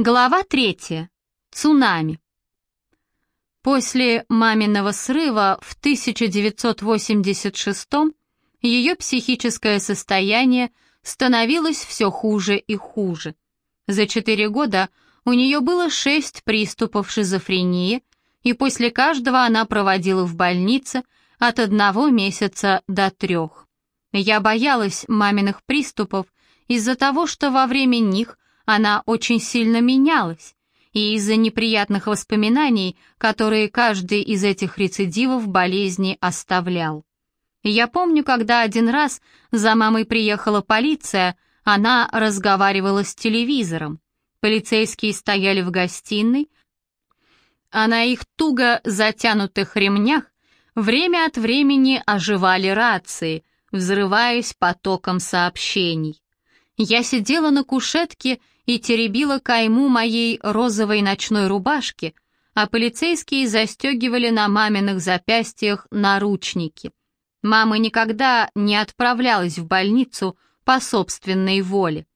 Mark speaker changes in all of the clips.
Speaker 1: Глава третья. Цунами. После маминого срыва в 1986 ее психическое состояние становилось все хуже и хуже. За четыре года у нее было шесть приступов шизофрении, и после каждого она проводила в больнице от одного месяца до трех. Я боялась маминых приступов из-за того, что во время них она очень сильно менялась, и из-за неприятных воспоминаний, которые каждый из этих рецидивов болезни оставлял. Я помню, когда один раз за мамой приехала полиция, она разговаривала с телевизором. Полицейские стояли в гостиной, а на их туго затянутых ремнях время от времени оживали рации, взрываясь потоком сообщений. Я сидела на кушетке и теребила кайму моей розовой ночной рубашки, а полицейские застегивали на маминых запястьях наручники. Мама никогда не отправлялась в больницу по собственной воле.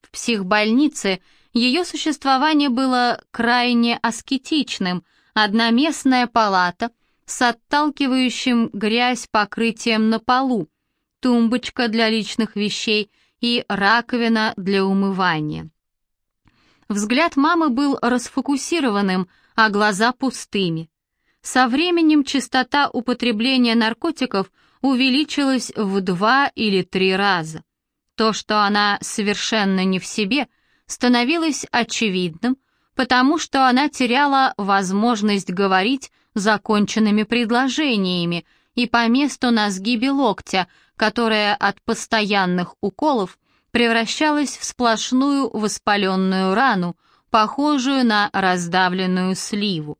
Speaker 1: В психбольнице ее существование было крайне аскетичным, одноместная палата с отталкивающим грязь покрытием на полу, тумбочка для личных вещей и раковина для умывания. Взгляд мамы был расфокусированным, а глаза пустыми. Со временем частота употребления наркотиков увеличилась в два или три раза. То, что она совершенно не в себе, становилось очевидным, потому что она теряла возможность говорить законченными предложениями и по месту на сгибе локтя, которая от постоянных уколов превращалась в сплошную воспаленную рану, похожую на раздавленную сливу.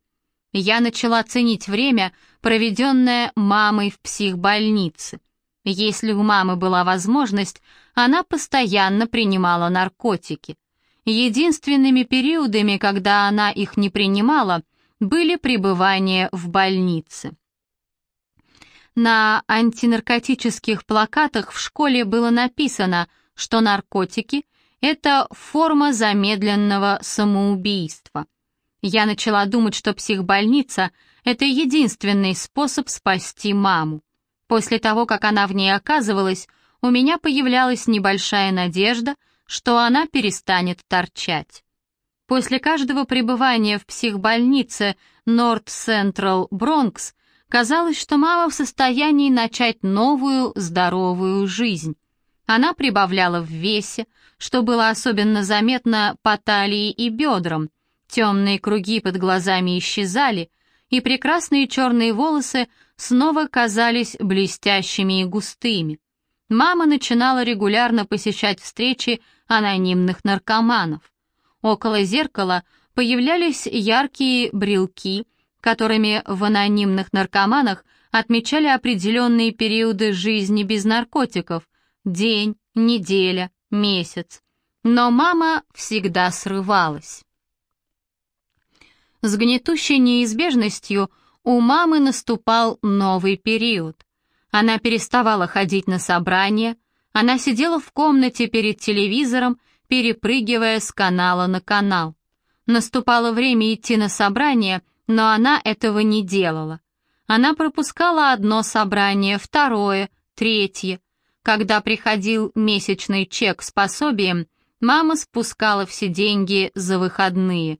Speaker 1: Я начала ценить время, проведенное мамой в психбольнице. Если у мамы была возможность, она постоянно принимала наркотики. Единственными периодами, когда она их не принимала, были пребывания в больнице. На антинаркотических плакатах в школе было написано – что наркотики — это форма замедленного самоубийства. Я начала думать, что психбольница — это единственный способ спасти маму. После того, как она в ней оказывалась, у меня появлялась небольшая надежда, что она перестанет торчать. После каждого пребывания в психбольнице North Central Bronx казалось, что мама в состоянии начать новую здоровую жизнь. Она прибавляла в весе, что было особенно заметно по талии и бедрам. Темные круги под глазами исчезали, и прекрасные черные волосы снова казались блестящими и густыми. Мама начинала регулярно посещать встречи анонимных наркоманов. Около зеркала появлялись яркие брелки, которыми в анонимных наркоманах отмечали определенные периоды жизни без наркотиков, день, неделя, месяц. Но мама всегда срывалась. С гнетущей неизбежностью у мамы наступал новый период. Она переставала ходить на собрания, она сидела в комнате перед телевизором, перепрыгивая с канала на канал. Наступало время идти на собрание, но она этого не делала. Она пропускала одно собрание, второе, третье, когда приходил месячный чек с пособием, мама спускала все деньги за выходные.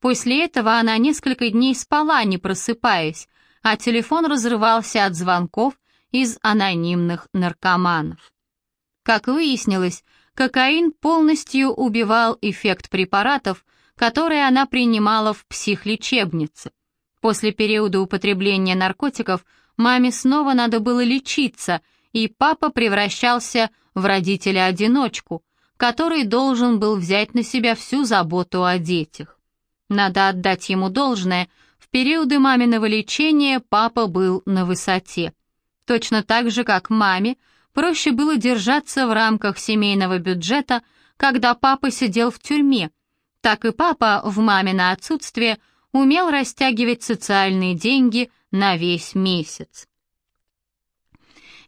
Speaker 1: После этого она несколько дней спала, не просыпаясь, а телефон разрывался от звонков из анонимных наркоманов. Как выяснилось, кокаин полностью убивал эффект препаратов, которые она принимала в психлечебнице. После периода употребления наркотиков маме снова надо было лечиться – и папа превращался в родителя-одиночку, который должен был взять на себя всю заботу о детях. Надо отдать ему должное, в периоды маминого лечения папа был на высоте. Точно так же, как маме, проще было держаться в рамках семейного бюджета, когда папа сидел в тюрьме, так и папа в мамино отсутствие умел растягивать социальные деньги на весь месяц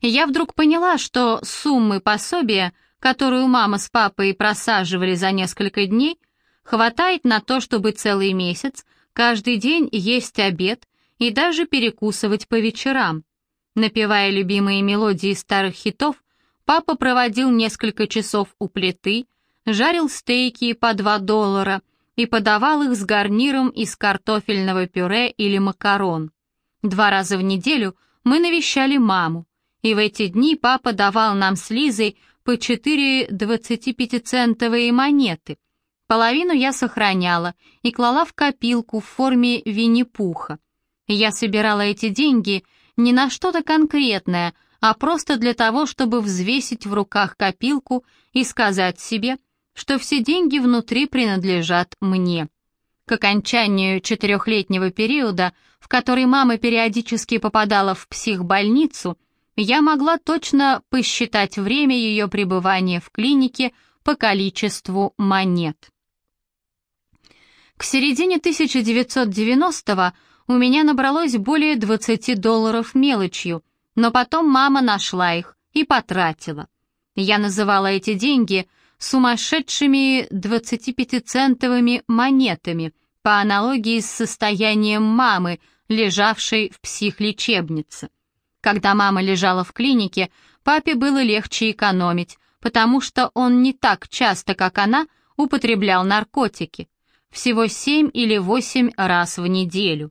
Speaker 1: я вдруг поняла, что суммы пособия, которую мама с папой просаживали за несколько дней, Хватает на то, чтобы целый месяц, каждый день есть обед и даже перекусывать по вечерам. Напевая любимые мелодии старых хитов, папа проводил несколько часов у плиты, жарил стейки по 2 доллара и подавал их с гарниром из картофельного пюре или макарон. Два раза в неделю мы навещали маму, и в эти дни папа давал нам с Лизой по 4 25-центовые монеты. Половину я сохраняла и клала в копилку в форме Винни-Пуха. Я собирала эти деньги не на что-то конкретное, а просто для того, чтобы взвесить в руках копилку и сказать себе, что все деньги внутри принадлежат мне. К окончанию четырехлетнего периода, в который мама периодически попадала в психбольницу, я могла точно посчитать время ее пребывания в клинике по количеству монет. К середине 1990-го у меня набралось более 20 долларов мелочью, но потом мама нашла их и потратила. Я называла эти деньги сумасшедшими 25-центовыми монетами, по аналогии с состоянием мамы, лежавшей в психлечебнице. Когда мама лежала в клинике, папе было легче экономить, потому что он не так часто, как она, употреблял наркотики. Всего семь или восемь раз в неделю.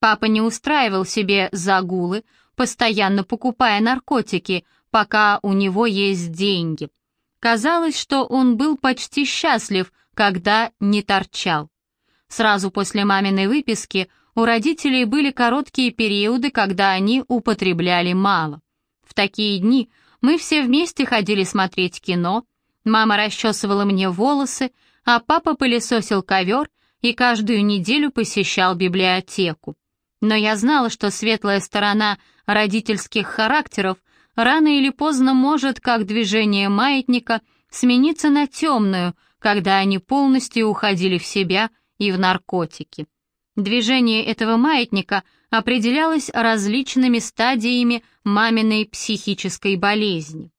Speaker 1: Папа не устраивал себе загулы, постоянно покупая наркотики, пока у него есть деньги. Казалось, что он был почти счастлив, когда не торчал. Сразу после маминой выписки у родителей были короткие периоды, когда они употребляли мало. В такие дни мы все вместе ходили смотреть кино, мама расчесывала мне волосы, а папа пылесосил ковер и каждую неделю посещал библиотеку. Но я знала, что светлая сторона родительских характеров рано или поздно может, как движение маятника, смениться на темную, когда они полностью уходили в себя и в наркотики. Движение этого маятника определялось различными стадиями маминой психической болезни.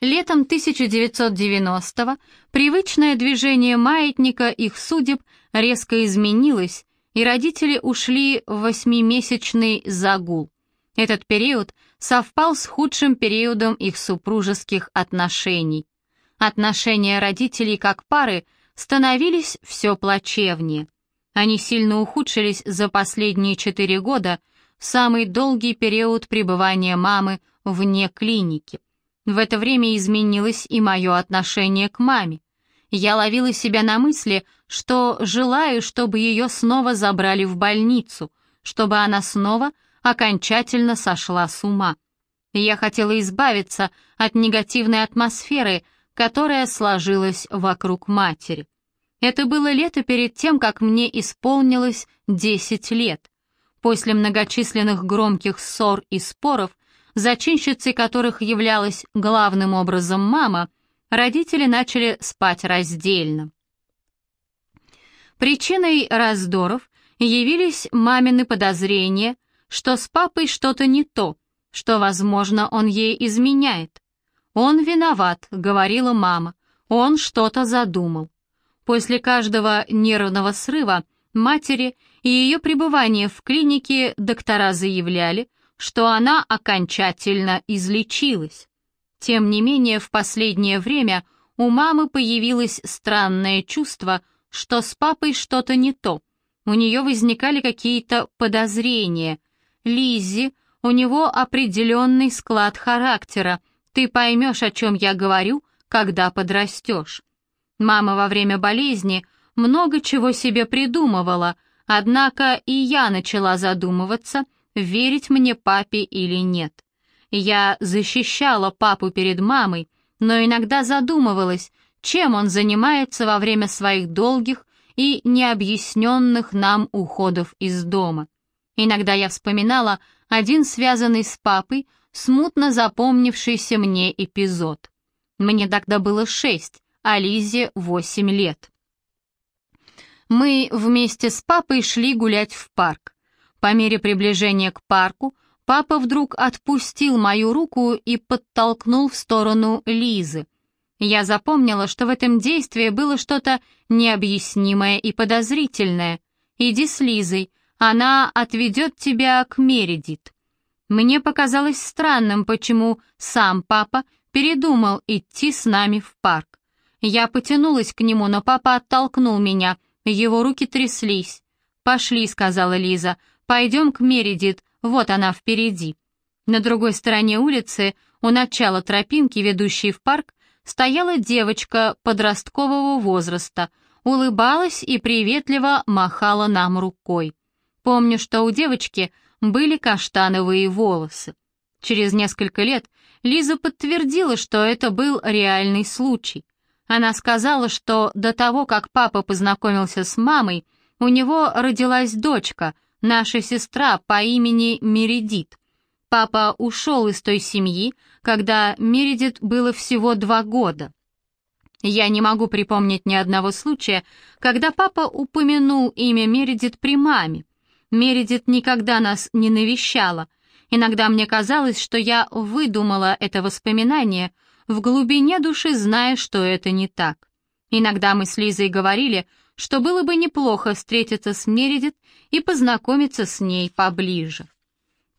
Speaker 1: Летом 1990-го привычное движение маятника их судеб резко изменилось, и родители ушли в восьмимесячный загул. Этот период совпал с худшим периодом их супружеских отношений. Отношения родителей как пары становились все плачевнее. Они сильно ухудшились за последние четыре года, самый долгий период пребывания мамы вне клиники. В это время изменилось и мое отношение к маме. Я ловила себя на мысли, что желаю, чтобы ее снова забрали в больницу, чтобы она снова окончательно сошла с ума. Я хотела избавиться от негативной атмосферы, которая сложилась вокруг матери. Это было лето перед тем, как мне исполнилось 10 лет. После многочисленных громких ссор и споров, зачинщицей которых являлась главным образом мама, родители начали спать раздельно. Причиной раздоров явились мамины подозрения, что с папой что-то не то, что, возможно, он ей изменяет. «Он виноват», — говорила мама, — «он что-то задумал». После каждого нервного срыва матери и ее пребывания в клинике доктора заявляли, что она окончательно излечилась. Тем не менее, в последнее время у мамы появилось странное чувство, что с папой что-то не то. У нее возникали какие-то подозрения. Лиззи, у него определенный склад характера. Ты поймешь, о чем я говорю, когда подрастешь. Мама во время болезни много чего себе придумывала, однако и я начала задумываться, верить мне папе или нет. Я защищала папу перед мамой, но иногда задумывалась, чем он занимается во время своих долгих и необъясненных нам уходов из дома. Иногда я вспоминала один связанный с папой, смутно запомнившийся мне эпизод. Мне тогда было шесть, а Лизе восемь лет. Мы вместе с папой шли гулять в парк. По мере приближения к парку Папа вдруг отпустил мою руку и подтолкнул в сторону Лизы. Я запомнила, что в этом действии было что-то необъяснимое и подозрительное. «Иди с Лизой, она отведет тебя к Мередит». Мне показалось странным, почему сам папа передумал идти с нами в парк. Я потянулась к нему, но папа оттолкнул меня, его руки тряслись. «Пошли», — сказала Лиза, — «пойдем к Мередит, вот она впереди». На другой стороне улицы, у начала тропинки, ведущей в парк, стояла девочка подросткового возраста, улыбалась и приветливо махала нам рукой. Помню, что у девочки были каштановые волосы. Через несколько лет Лиза подтвердила, что это был реальный случай. Она сказала, что до того, как папа познакомился с мамой, у него родилась дочка, наша сестра по имени Мередит. Папа ушел из той семьи, когда Мередит было всего два года. Я не могу припомнить ни одного случая, когда папа упомянул имя Мередит при маме. Мередит никогда нас не навещала. Иногда мне казалось, что я выдумала это воспоминание, в глубине души зная, что это не так. Иногда мы с Лизой говорили, что было бы неплохо встретиться с Мередит и познакомиться с ней поближе.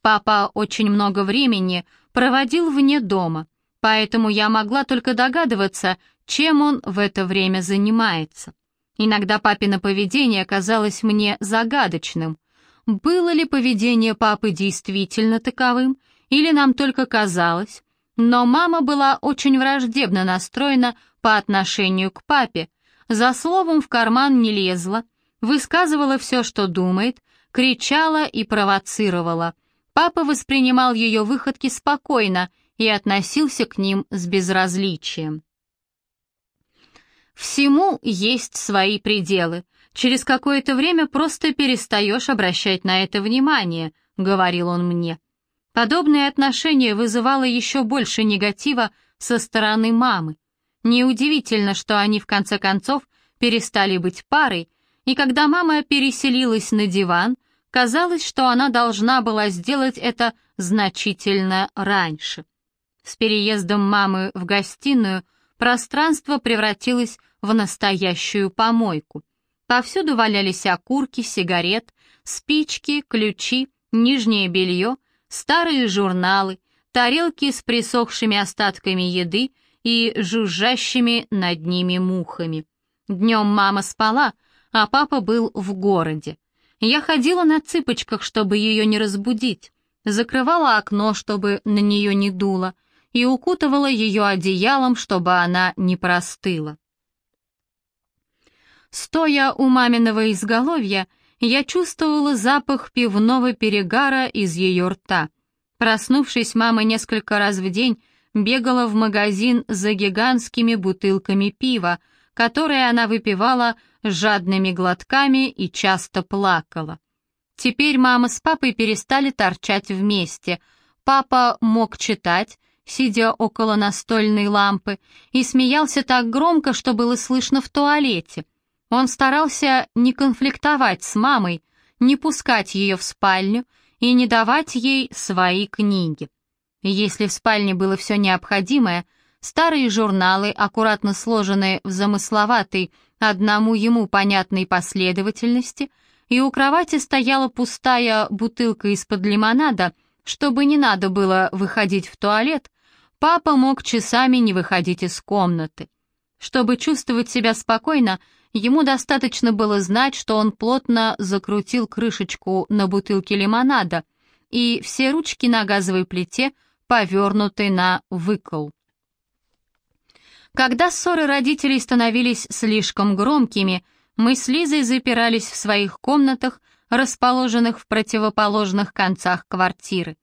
Speaker 1: Папа очень много времени проводил вне дома, поэтому я могла только догадываться, чем он в это время занимается. Иногда папино поведение казалось мне загадочным. Было ли поведение папы действительно таковым, или нам только казалось, но мама была очень враждебно настроена по отношению к папе, за словом в карман не лезла, высказывала все, что думает, кричала и провоцировала. Папа воспринимал ее выходки спокойно и относился к ним с безразличием. Всему есть свои пределы. Через какое-то время просто перестаешь обращать на это внимание, говорил он мне. Подобное отношение вызывало еще больше негатива со стороны мамы. Неудивительно, что они в конце концов перестали быть парой, и когда мама переселилась на диван, казалось, что она должна была сделать это значительно раньше. С переездом мамы в гостиную пространство превратилось в настоящую помойку. Повсюду валялись окурки, сигарет, спички, ключи, нижнее белье, старые журналы, тарелки с присохшими остатками еды и жужжащими над ними мухами. Днем мама спала, а папа был в городе. Я ходила на цыпочках, чтобы ее не разбудить, закрывала окно, чтобы на нее не дуло, и укутывала ее одеялом, чтобы она не простыла. Стоя у маминого изголовья, я чувствовала запах пивного перегара из ее рта. Проснувшись, мама несколько раз в день бегала в магазин за гигантскими бутылками пива, которые она выпивала жадными глотками и часто плакала. Теперь мама с папой перестали торчать вместе. Папа мог читать, сидя около настольной лампы, и смеялся так громко, что было слышно в туалете. Он старался не конфликтовать с мамой, не пускать ее в спальню и не давать ей свои книги. Если в спальне было все необходимое, старые журналы, аккуратно сложенные в замысловатой, одному ему понятной последовательности, и у кровати стояла пустая бутылка из-под лимонада, чтобы не надо было выходить в туалет, папа мог часами не выходить из комнаты. Чтобы чувствовать себя спокойно, ему достаточно было знать, что он плотно закрутил крышечку на бутылке лимонада, и все ручки на газовой плите повернуты на выкол. Когда ссоры родителей становились слишком громкими, мы с Лизой запирались в своих комнатах, расположенных в противоположных концах квартиры.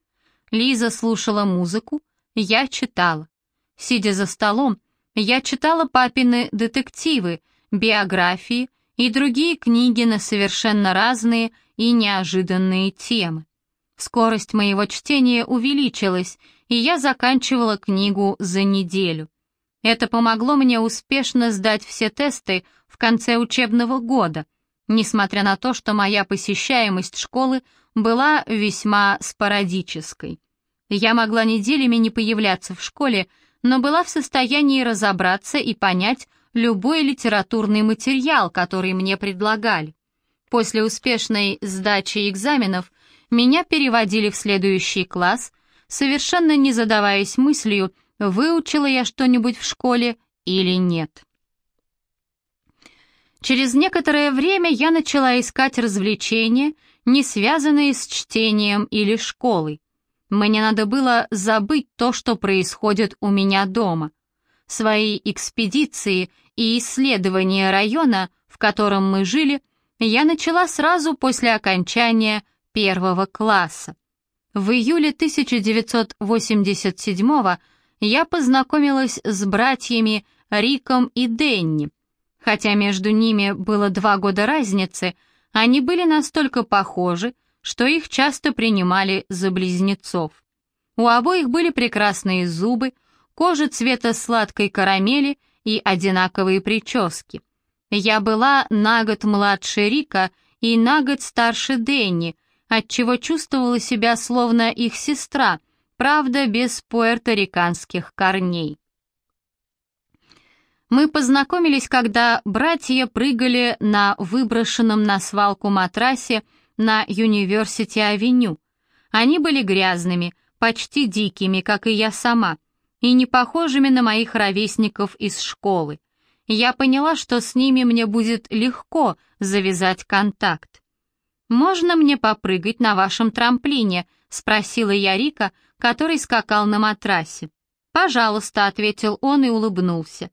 Speaker 1: Лиза слушала музыку, я читала. Сидя за столом, я читала папины детективы, биографии и другие книги на совершенно разные и неожиданные темы. Скорость моего чтения увеличилась, и я заканчивала книгу за неделю. Это помогло мне успешно сдать все тесты в конце учебного года, несмотря на то, что моя посещаемость школы была весьма спорадической. Я могла неделями не появляться в школе, но была в состоянии разобраться и понять любой литературный материал, который мне предлагали. После успешной сдачи экзаменов меня переводили в следующий класс, совершенно не задаваясь мыслью, выучила я что-нибудь в школе или нет. Через некоторое время я начала искать развлечения, не связанные с чтением или школой. Мне надо было забыть то, что происходит у меня дома. Свои экспедиции и исследования района, в котором мы жили, я начала сразу после окончания первого класса. В июле 1987 я познакомилась с братьями Риком и Денни. Хотя между ними было два года разницы, они были настолько похожи, что их часто принимали за близнецов. У обоих были прекрасные зубы, кожа цвета сладкой карамели и одинаковые прически. Я была на год младше Рика и на год старше Дэнни, отчего чувствовала себя словно их сестра, правда, без пуэрториканских корней. Мы познакомились, когда братья прыгали на выброшенном на свалку матрасе на Юниверсити-авеню. Они были грязными, почти дикими, как и я сама, и не похожими на моих ровесников из школы. Я поняла, что с ними мне будет легко завязать контакт. «Можно мне попрыгать на вашем трамплине?» — спросила я Рика, который скакал на матрасе. «Пожалуйста», — ответил он и улыбнулся.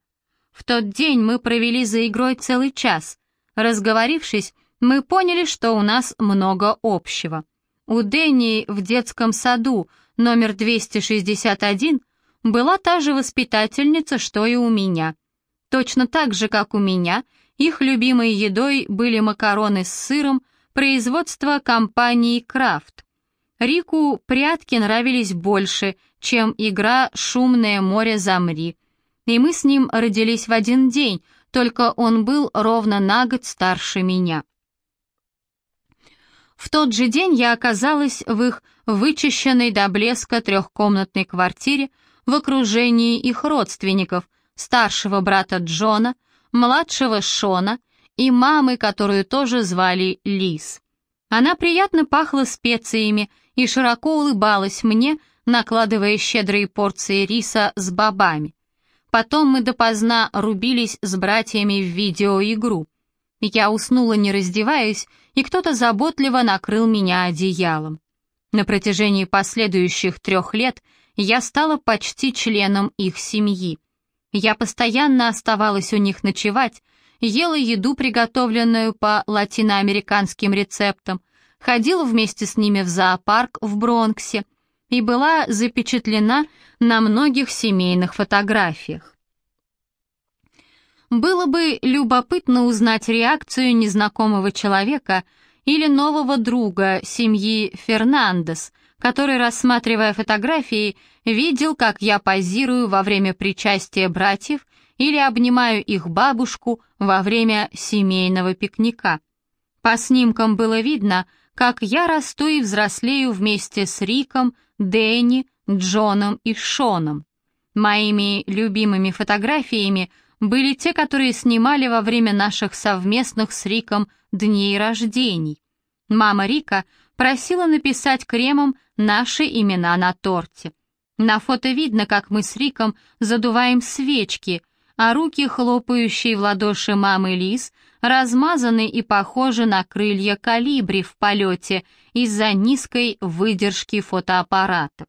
Speaker 1: В тот день мы провели за игрой целый час. Разговорившись, мы поняли, что у нас много общего. У Дэнни в детском саду номер 261 была та же воспитательница, что и у меня. Точно так же, как у меня, их любимой едой были макароны с сыром производства компании «Крафт». Рику прятки нравились больше, чем игра «Шумное море замри», и мы с ним родились в один день, только он был ровно на год старше меня. В тот же день я оказалась в их вычищенной до блеска трехкомнатной квартире в окружении их родственников, старшего брата Джона, младшего Шона и мамы, которую тоже звали Лиз. Она приятно пахла специями и широко улыбалась мне, накладывая щедрые порции риса с бобами. Потом мы допоздна рубились с братьями в видеоигру. Я уснула не раздеваясь, и кто-то заботливо накрыл меня одеялом. На протяжении последующих трех лет я стала почти членом их семьи. Я постоянно оставалась у них ночевать, ела еду, приготовленную по латиноамериканским рецептам, ходила вместе с ними в зоопарк в Бронксе и была запечатлена на многих семейных фотографиях. Было бы любопытно узнать реакцию незнакомого человека или нового друга семьи Фернандес, который, рассматривая фотографии, видел, как я позирую во время причастия братьев или обнимаю их бабушку во время семейного пикника. По снимкам было видно, как я расту и взрослею вместе с Риком, Дэнни, Джоном и Шоном. Моими любимыми фотографиями – были те, которые снимали во время наших совместных с Риком дней рождений. Мама Рика просила написать кремом наши имена на торте. На фото видно, как мы с Риком задуваем свечки, а руки, хлопающие в ладоши мамы Лиз, размазаны и похожи на крылья калибри в полете из-за низкой выдержки фотоаппарата.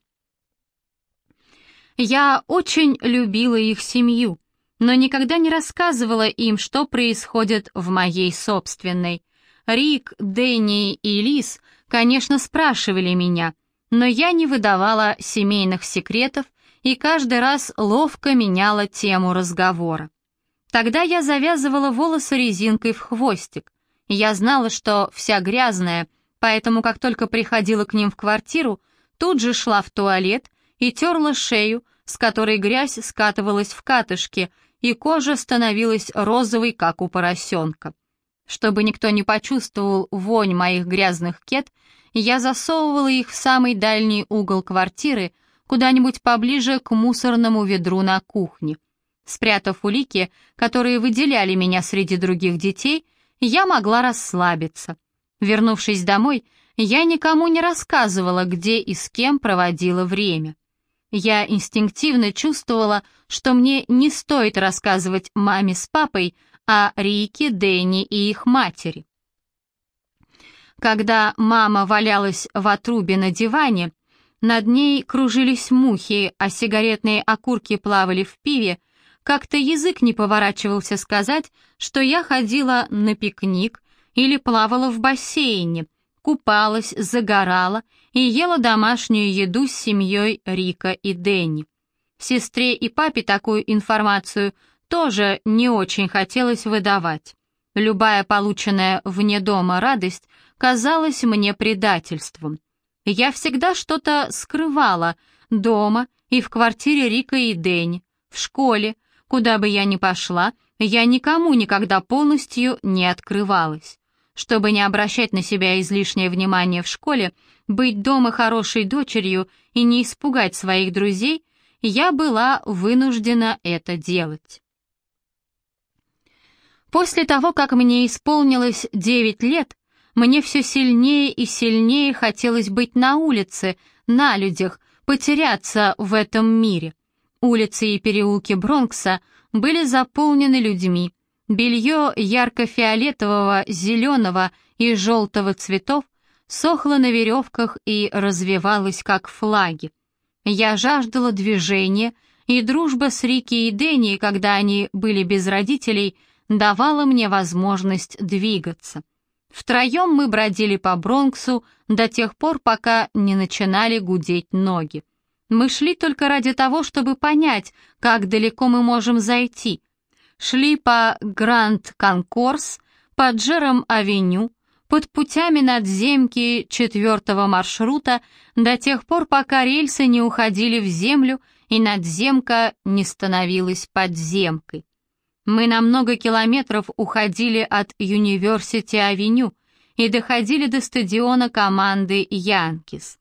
Speaker 1: Я очень любила их семью, но никогда не рассказывала им, что происходит в моей собственной. Рик, Дэнни и Лиз, конечно, спрашивали меня, но я не выдавала семейных секретов и каждый раз ловко меняла тему разговора. Тогда я завязывала волосы резинкой в хвостик. Я знала, что вся грязная, поэтому как только приходила к ним в квартиру, тут же шла в туалет и терла шею, с которой грязь скатывалась в катышки, и кожа становилась розовой, как у поросенка. Чтобы никто не почувствовал вонь моих грязных кет, я засовывала их в самый дальний угол квартиры, куда-нибудь поближе к мусорному ведру на кухне. Спрятав улики, которые выделяли меня среди других детей, я могла расслабиться. Вернувшись домой, я никому не рассказывала, где и с кем проводила время. Я инстинктивно чувствовала, что мне не стоит рассказывать маме с папой о Рике, Дэнни и их матери. Когда мама валялась в отрубе на диване, над ней кружились мухи, а сигаретные окурки плавали в пиве, как-то язык не поворачивался сказать, что я ходила на пикник или плавала в бассейне, купалась, загорала и ела домашнюю еду с семьей Рика и Дэнни. Сестре и папе такую информацию тоже не очень хотелось выдавать. Любая полученная вне дома радость казалась мне предательством. Я всегда что-то скрывала дома и в квартире Рика и Дэнни, в школе, куда бы я ни пошла, я никому никогда полностью не открывалась. Чтобы не обращать на себя излишнее внимание в школе, быть дома хорошей дочерью и не испугать своих друзей, я была вынуждена это делать. После того, как мне исполнилось 9 лет, мне все сильнее и сильнее хотелось быть на улице, на людях, потеряться в этом мире. Улицы и переулки Бронкса были заполнены людьми, Белье ярко-фиолетового, зеленого и желтого цветов сохло на веревках и развивалось, как флаги. Я жаждала движения, и дружба с Рики и Дэнни, когда они были без родителей, давала мне возможность двигаться. Втроем мы бродили по Бронксу до тех пор, пока не начинали гудеть ноги. Мы шли только ради того, чтобы понять, как далеко мы можем зайти, шли по Гранд-Конкорс, по Джером-авеню, под путями надземки четвертого маршрута до тех пор, пока рельсы не уходили в землю и надземка не становилась подземкой. Мы на много километров уходили от Юниверсити-авеню и доходили до стадиона команды Янкис.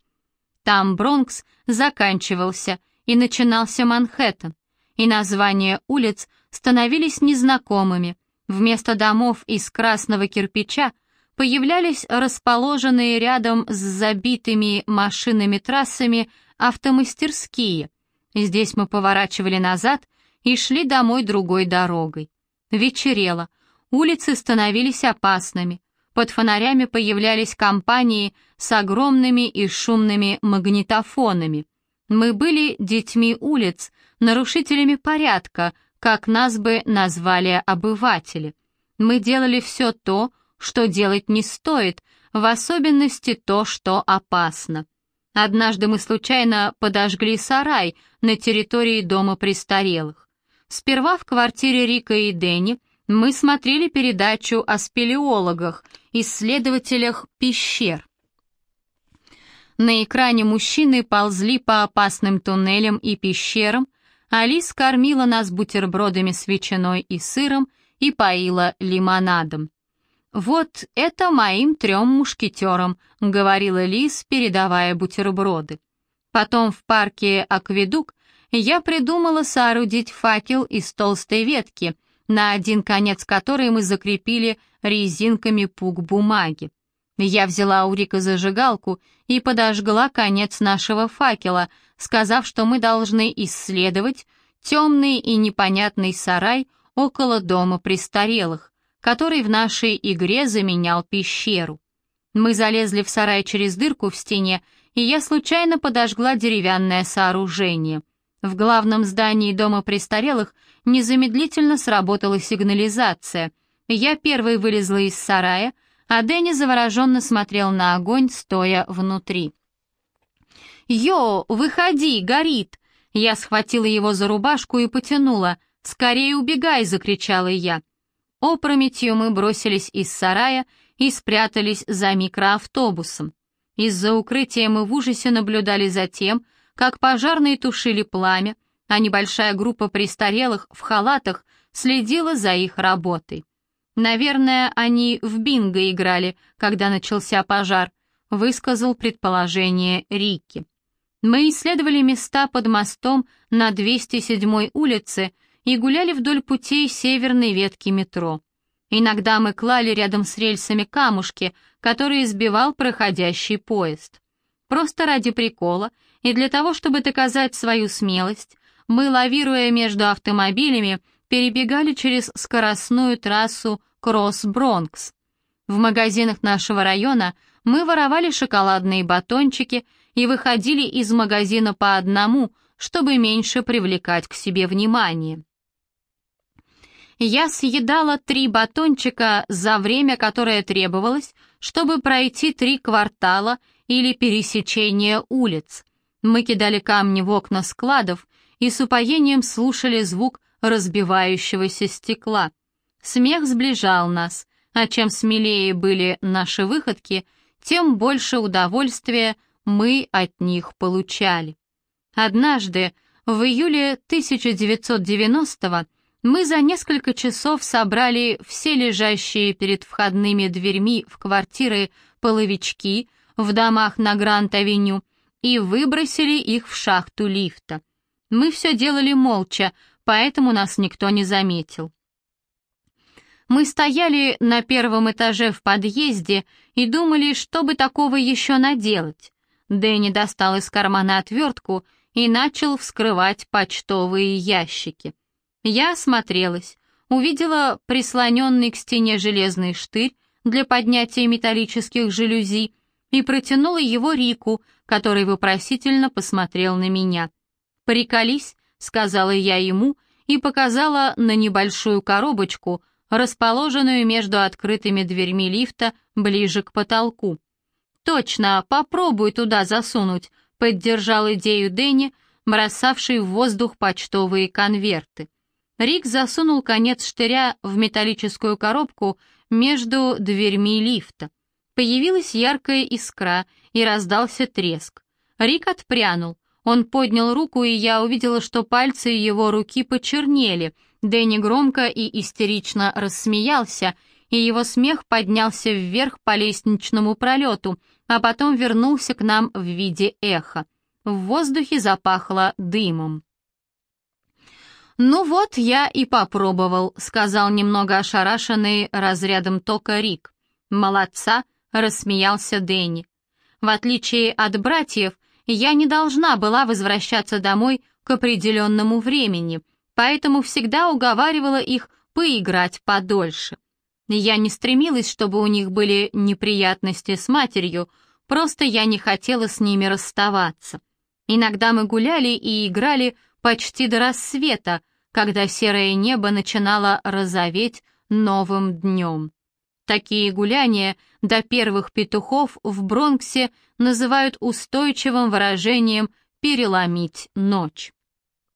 Speaker 1: Там Бронкс заканчивался и начинался Манхэттен, и названия улиц становились незнакомыми. Вместо домов из красного кирпича появлялись расположенные рядом с забитыми машинами трассами автомастерские. Здесь мы поворачивали назад и шли домой другой дорогой. Вечерело, улицы становились опасными. Под фонарями появлялись компании с огромными и шумными магнитофонами. Мы были детьми улиц, нарушителями порядка, как нас бы назвали обыватели. Мы делали все то, что делать не стоит, в особенности то, что опасно. Однажды мы случайно подожгли сарай на территории дома престарелых. Сперва в квартире Рика и Дэнни мы смотрели передачу о спелеологах, исследователях пещер. На экране мужчины ползли по опасным туннелям и пещерам, Алис кормила нас бутербродами с ветчиной и сыром и поила лимонадом. «Вот это моим трем мушкетерам», — говорила Лис, передавая бутерброды. Потом в парке «Акведук» я придумала соорудить факел из толстой ветки, на один конец которой мы закрепили резинками пук бумаги. Я взяла у Рика зажигалку и подожгла конец нашего факела, сказав, что мы должны исследовать темный и непонятный сарай около дома престарелых, который в нашей игре заменял пещеру. Мы залезли в сарай через дырку в стене, и я случайно подожгла деревянное сооружение. В главном здании дома престарелых незамедлительно сработала сигнализация. Я первой вылезла из сарая — а Дэнни завороженно смотрел на огонь, стоя внутри. «Йо, выходи, горит!» Я схватила его за рубашку и потянула. «Скорее убегай!» — закричала я. Опрометью мы бросились из сарая и спрятались за микроавтобусом. Из-за укрытия мы в ужасе наблюдали за тем, как пожарные тушили пламя, а небольшая группа престарелых в халатах следила за их работой. «Наверное, они в бинго играли, когда начался пожар», — высказал предположение Рикки. Мы исследовали места под мостом на 207-й улице и гуляли вдоль путей северной ветки метро. Иногда мы клали рядом с рельсами камушки, которые сбивал проходящий поезд. Просто ради прикола и для того, чтобы доказать свою смелость, мы, лавируя между автомобилями, перебегали через скоростную трассу Кросс-Бронкс. В магазинах нашего района мы воровали шоколадные батончики и выходили из магазина по одному, чтобы меньше привлекать к себе внимание. Я съедала три батончика за время, которое требовалось, чтобы пройти три квартала или пересечение улиц. Мы кидали камни в окна складов и с упоением слушали звук разбивающегося стекла. Смех сближал нас, а чем смелее были наши выходки, тем больше удовольствия мы от них получали. Однажды, в июле 1990-го, мы за несколько часов собрали все лежащие перед входными дверьми в квартиры половички в домах на Гранд-авеню и выбросили их в шахту лифта. Мы все делали молча, поэтому нас никто не заметил. Мы стояли на первом этаже в подъезде и думали, что бы такого еще наделать. Дэнни достал из кармана отвертку и начал вскрывать почтовые ящики. Я осмотрелась, увидела прислоненный к стене железный штырь для поднятия металлических жалюзи и протянула его Рику, который вопросительно посмотрел на меня. «Приколись», — сказала я ему и показала на небольшую коробочку, расположенную между открытыми дверьми лифта ближе к потолку. «Точно, попробуй туда засунуть», — поддержал идею Дэнни, бросавший в воздух почтовые конверты. Рик засунул конец штыря в металлическую коробку между дверьми лифта. Появилась яркая искра и раздался треск. Рик отпрянул. Он поднял руку, и я увидела, что пальцы его руки почернели. Дэнни громко и истерично рассмеялся, и его смех поднялся вверх по лестничному пролету, а потом вернулся к нам в виде эха. В воздухе запахло дымом. «Ну вот, я и попробовал», — сказал немного ошарашенный разрядом тока Рик. «Молодца», — рассмеялся Дэнни. «В отличие от братьев, я не должна была возвращаться домой к определенному времени, поэтому всегда уговаривала их поиграть подольше. Я не стремилась, чтобы у них были неприятности с матерью, просто я не хотела с ними расставаться. Иногда мы гуляли и играли почти до рассвета, когда серое небо начинало розоветь новым днем. Такие гуляния до первых петухов в Бронксе называют устойчивым выражением «переломить ночь».